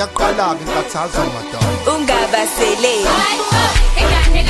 yaqala-ke inkathazo madala ungabasele engane